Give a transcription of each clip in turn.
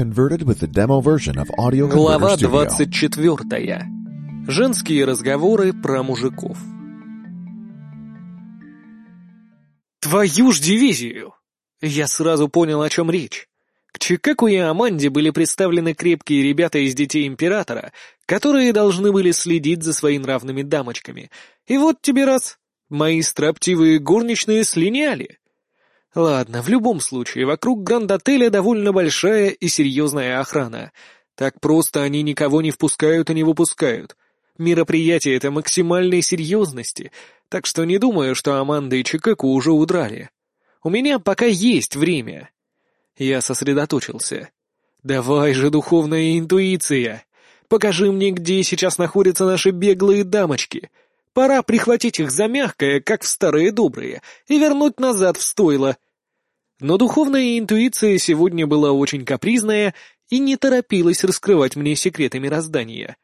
converted with the demo version of Audio Глава Converter Studio. 24. Женские разговоры про мужиков. Твою ж дивизию! Я сразу понял, о чем речь. К Чикаку и Аманде были представлены крепкие ребята из детей Императора, которые должны были следить за своими нравными дамочками. И вот тебе раз, мои строптивые горничные слиняли. Ладно, в любом случае, вокруг Гранд-отеля довольно большая и серьезная охрана. Так просто они никого не впускают и не выпускают. Мероприятие это максимальной серьезности, так что не думаю, что Аманда и Чикаку уже удрали. У меня пока есть время. Я сосредоточился. Давай же, духовная интуиция. Покажи мне, где сейчас находятся наши беглые дамочки. Пора прихватить их за мягкое, как в старые добрые, и вернуть назад в стойло. Но духовная интуиция сегодня была очень капризная и не торопилась раскрывать мне секреты мироздания.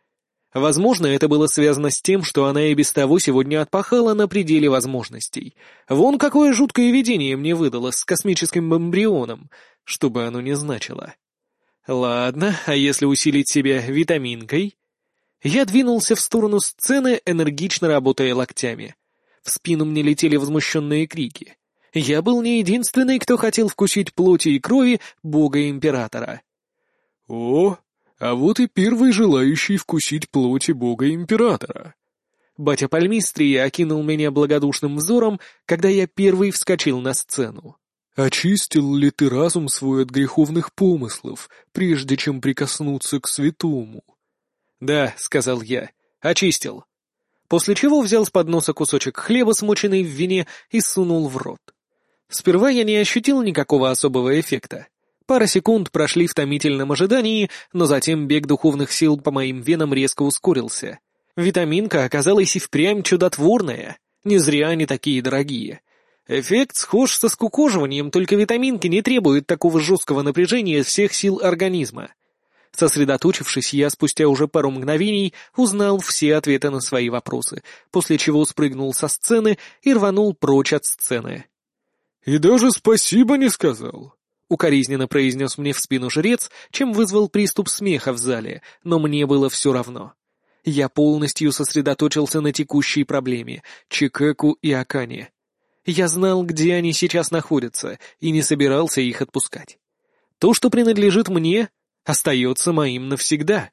Возможно, это было связано с тем, что она и без того сегодня отпахала на пределе возможностей. Вон какое жуткое видение мне выдало с космическим эмбрионом, что бы оно ни значило. Ладно, а если усилить себя витаминкой? Я двинулся в сторону сцены, энергично работая локтями. В спину мне летели возмущенные крики. Я был не единственный, кто хотел вкусить плоти и крови бога-императора. «О, а вот и первый желающий вкусить плоти бога-императора». Батя Пальмистрия окинул меня благодушным взором, когда я первый вскочил на сцену. «Очистил ли ты разум свой от греховных помыслов, прежде чем прикоснуться к святому?» «Да», — сказал я, — «очистил». После чего взял с подноса кусочек хлеба, смоченный в вине, и сунул в рот. Сперва я не ощутил никакого особого эффекта. Пара секунд прошли в томительном ожидании, но затем бег духовных сил по моим венам резко ускорился. Витаминка оказалась и впрямь чудотворная. Не зря они такие дорогие. Эффект схож со скукоживанием, только витаминки не требуют такого жесткого напряжения всех сил организма. Сосредоточившись, я спустя уже пару мгновений узнал все ответы на свои вопросы, после чего спрыгнул со сцены и рванул прочь от сцены. «И даже спасибо не сказал», — укоризненно произнес мне в спину жрец, чем вызвал приступ смеха в зале, но мне было все равно. Я полностью сосредоточился на текущей проблеме — Чикеку и Акане. Я знал, где они сейчас находятся, и не собирался их отпускать. То, что принадлежит мне, остается моим навсегда.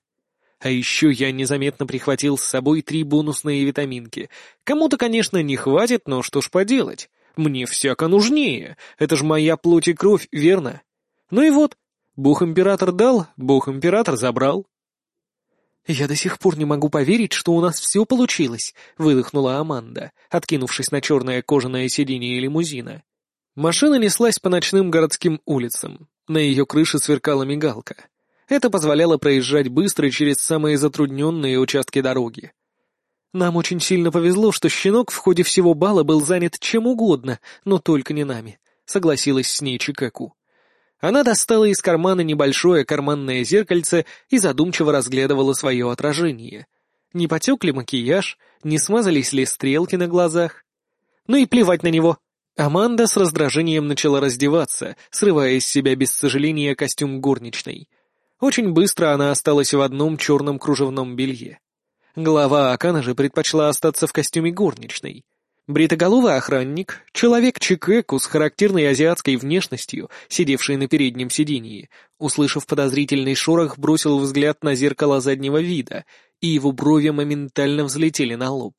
А еще я незаметно прихватил с собой три бонусные витаминки. Кому-то, конечно, не хватит, но что ж поделать. Мне всяко нужнее. Это ж моя плоть и кровь, верно? Ну и вот, Бог-император дал, Бог-император забрал. «Я до сих пор не могу поверить, что у нас все получилось», — выдохнула Аманда, откинувшись на черное кожаное сиденье лимузина. Машина неслась по ночным городским улицам. На ее крыше сверкала мигалка. Это позволяло проезжать быстро через самые затрудненные участки дороги. Нам очень сильно повезло, что щенок в ходе всего бала был занят чем угодно, но только не нами, согласилась с ней Чикаку. Она достала из кармана небольшое карманное зеркальце и задумчиво разглядывала свое отражение. Не потек ли макияж, не смазались ли стрелки на глазах? Ну и плевать на него. Аманда с раздражением начала раздеваться, срывая из себя без сожаления костюм горничной. Очень быстро она осталась в одном черном кружевном белье. Глава Акана же предпочла остаться в костюме горничной. Бритоголовый охранник, человек Чикеку с характерной азиатской внешностью, сидевший на переднем сиденье, услышав подозрительный шорох, бросил взгляд на зеркало заднего вида, и его брови моментально взлетели на лоб.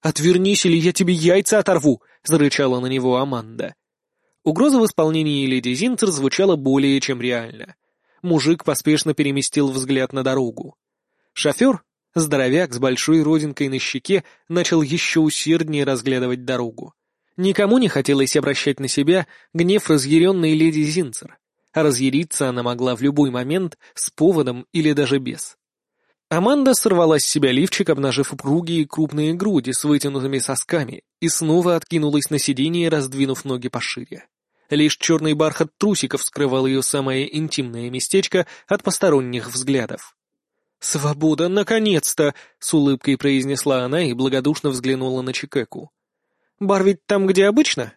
«Отвернись, или я тебе яйца оторву!» — зарычала на него Аманда. Угроза в исполнении леди Зинцер звучала более чем реально. Мужик поспешно переместил взгляд на дорогу. Шофер, Здоровяк с большой родинкой на щеке начал еще усерднее разглядывать дорогу. Никому не хотелось обращать на себя гнев разъяренной леди Зинцер, а разъяриться она могла в любой момент с поводом или даже без. Аманда сорвала с себя лифчик, обнажив упругие крупные груди с вытянутыми сосками, и снова откинулась на сиденье, раздвинув ноги пошире. Лишь черный бархат трусиков скрывал ее самое интимное местечко от посторонних взглядов. «Свобода, наконец-то!» — с улыбкой произнесла она и благодушно взглянула на Чикеку. «Бар ведь там, где обычно?»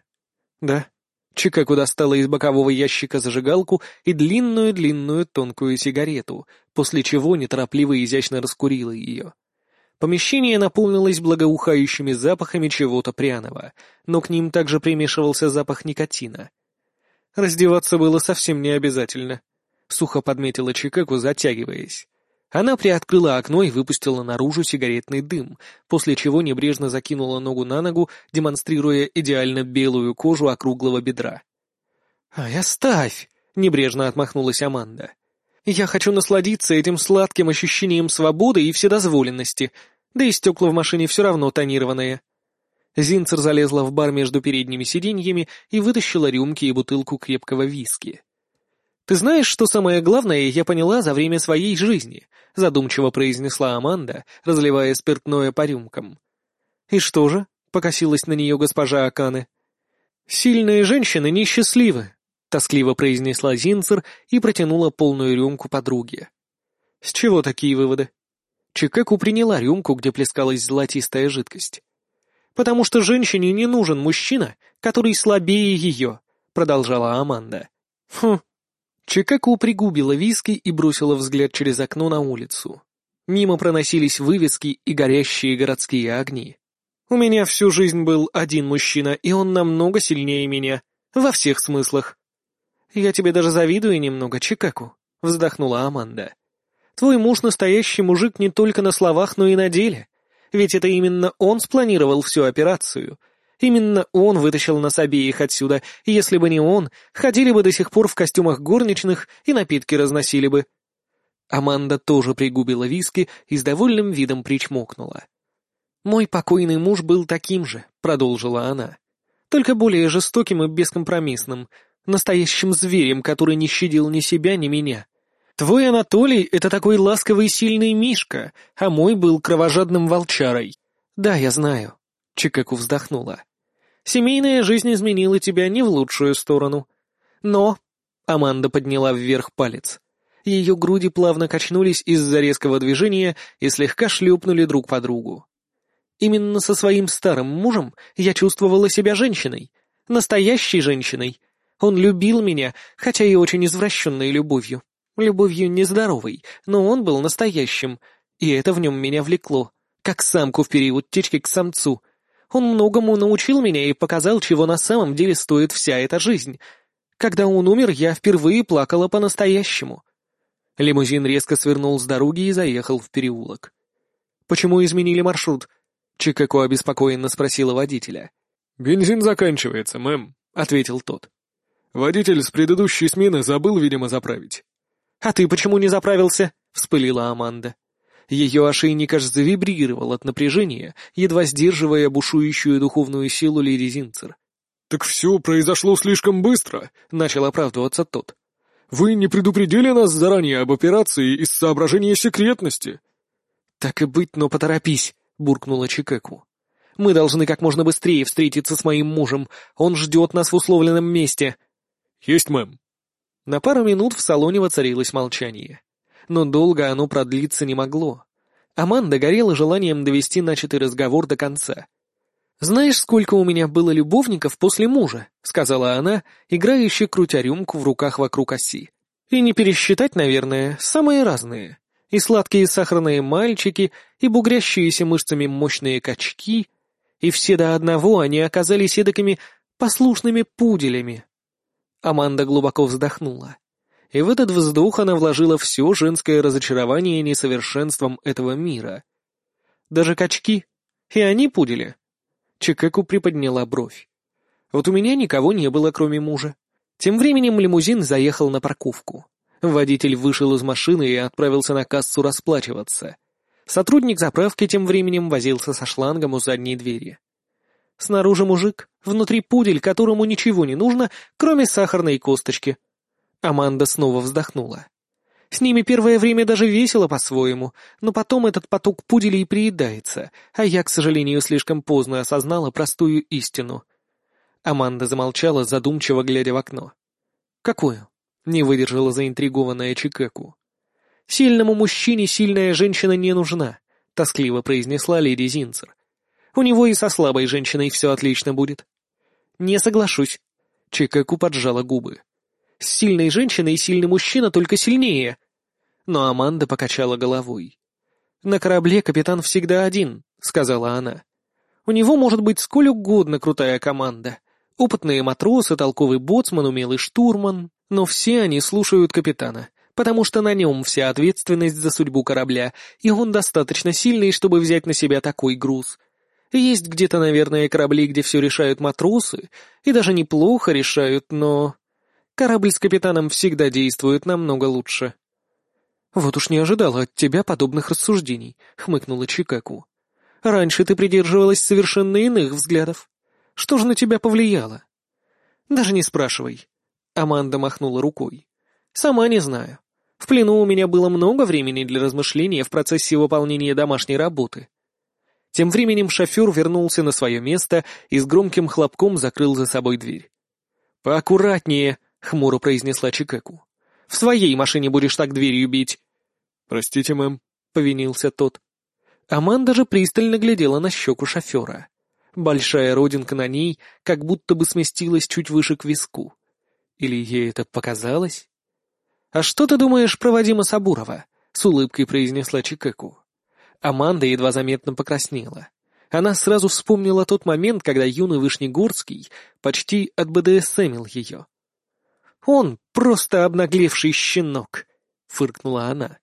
«Да». Чикаку достала из бокового ящика зажигалку и длинную-длинную тонкую сигарету, после чего неторопливо и изящно раскурила ее. Помещение наполнилось благоухающими запахами чего-то пряного, но к ним также примешивался запах никотина. Раздеваться было совсем не обязательно, — сухо подметила Чикаку, затягиваясь. Она приоткрыла окно и выпустила наружу сигаретный дым, после чего небрежно закинула ногу на ногу, демонстрируя идеально белую кожу округлого бедра. «Ай, оставь!» — небрежно отмахнулась Аманда. «Я хочу насладиться этим сладким ощущением свободы и вседозволенности, да и стекла в машине все равно тонированные». Зинцер залезла в бар между передними сиденьями и вытащила рюмки и бутылку крепкого виски. «Ты знаешь, что самое главное я поняла за время своей жизни?» — задумчиво произнесла Аманда, разливая спиртное по рюмкам. «И что же?» — покосилась на нее госпожа Аканы. «Сильные женщины несчастливы», — тоскливо произнесла Зинцер и протянула полную рюмку подруге. «С чего такие выводы?» Чикеку приняла рюмку, где плескалась золотистая жидкость. «Потому что женщине не нужен мужчина, который слабее ее», — продолжала Аманда. «Хм, Чикаку пригубила виски и бросила взгляд через окно на улицу. Мимо проносились вывески и горящие городские огни. У меня всю жизнь был один мужчина, и он намного сильнее меня. Во всех смыслах. «Я тебе даже завидую немного, Чикаку», — вздохнула Аманда. «Твой муж настоящий мужик не только на словах, но и на деле. Ведь это именно он спланировал всю операцию, Именно он вытащил нас обеих отсюда, и если бы не он, ходили бы до сих пор в костюмах горничных и напитки разносили бы. Аманда тоже пригубила виски и с довольным видом причмокнула. «Мой покойный муж был таким же», — продолжила она. «Только более жестоким и бескомпромиссным, настоящим зверем, который не щадил ни себя, ни меня. Твой Анатолий — это такой ласковый сильный мишка, а мой был кровожадным волчарой. Да, я знаю». Чикаку вздохнула. Семейная жизнь изменила тебя не в лучшую сторону. Но...» Аманда подняла вверх палец. Ее груди плавно качнулись из-за резкого движения и слегка шлепнули друг по другу. Именно со своим старым мужем я чувствовала себя женщиной. Настоящей женщиной. Он любил меня, хотя и очень извращенной любовью. Любовью нездоровой, но он был настоящим, и это в нем меня влекло, как самку в период течки к самцу — он многому научил меня и показал, чего на самом деле стоит вся эта жизнь. Когда он умер, я впервые плакала по-настоящему. Лимузин резко свернул с дороги и заехал в переулок. «Почему изменили маршрут?» Чикако обеспокоенно спросила водителя. «Бензин заканчивается, мэм», — ответил тот. «Водитель с предыдущей смены забыл, видимо, заправить». «А ты почему не заправился?» — вспылила Аманда. Ее ошейник аж завибрировал от напряжения, едва сдерживая бушующую духовную силу леди Зинцер. «Так все произошло слишком быстро», — начал оправдываться тот. «Вы не предупредили нас заранее об операции из соображения секретности?» «Так и быть, но поторопись», — буркнула Чикеку. «Мы должны как можно быстрее встретиться с моим мужем. Он ждет нас в условленном месте». «Есть, мэм». На пару минут в салоне воцарилось молчание но долго оно продлиться не могло. Аманда горела желанием довести начатый разговор до конца. «Знаешь, сколько у меня было любовников после мужа?» — сказала она, играюще крутя рюмку в руках вокруг оси. «И не пересчитать, наверное, самые разные. И сладкие сахарные мальчики, и бугрящиеся мышцами мощные качки, и все до одного они оказались эдакими послушными пуделями». Аманда глубоко вздохнула и в этот вздох она вложила все женское разочарование несовершенством этого мира. Даже качки. И они пудели. Чикеку приподняла бровь. Вот у меня никого не было, кроме мужа. Тем временем лимузин заехал на парковку. Водитель вышел из машины и отправился на кассу расплачиваться. Сотрудник заправки тем временем возился со шлангом у задней двери. Снаружи мужик, внутри пудель, которому ничего не нужно, кроме сахарной косточки — Аманда снова вздохнула. С ними первое время даже весело по-своему, но потом этот поток пуделей приедается, а я, к сожалению, слишком поздно осознала простую истину. Аманда замолчала, задумчиво глядя в окно. «Какую?» — не выдержала заинтригованная Чикеку. «Сильному мужчине сильная женщина не нужна», — тоскливо произнесла леди Зинцер. «У него и со слабой женщиной все отлично будет». «Не соглашусь. Чикаку поджала губы. С сильной женщиной сильный мужчина только сильнее. Но Аманда покачала головой. «На корабле капитан всегда один», — сказала она. «У него может быть сколь угодно крутая команда. Опытные матросы, толковый боцман, умелый штурман, но все они слушают капитана, потому что на нем вся ответственность за судьбу корабля, и он достаточно сильный, чтобы взять на себя такой груз. Есть где-то, наверное, корабли, где все решают матросы, и даже неплохо решают, но... Корабль с капитаном всегда действует намного лучше. «Вот уж не ожидала от тебя подобных рассуждений», — хмыкнула Чикаку. «Раньше ты придерживалась совершенно иных взглядов. Что же на тебя повлияло?» «Даже не спрашивай». Аманда махнула рукой. «Сама не знаю. В плену у меня было много времени для размышления в процессе выполнения домашней работы». Тем временем шофер вернулся на свое место и с громким хлопком закрыл за собой дверь. «Поаккуратнее», — хмуро произнесла Чикаку. В своей машине будешь так дверью бить». «Простите, мэм», — повинился тот. Аманда же пристально глядела на щеку шофера. Большая родинка на ней как будто бы сместилась чуть выше к виску. Или ей это показалось? «А что ты думаешь про Вадима Сабурова?» — с улыбкой произнесла Чикеку. Аманда едва заметно покраснела. Она сразу вспомнила тот момент, когда юный Вышнегорский почти отбдсмил ее. «Он просто обнаглевший щенок», — фыркнула она.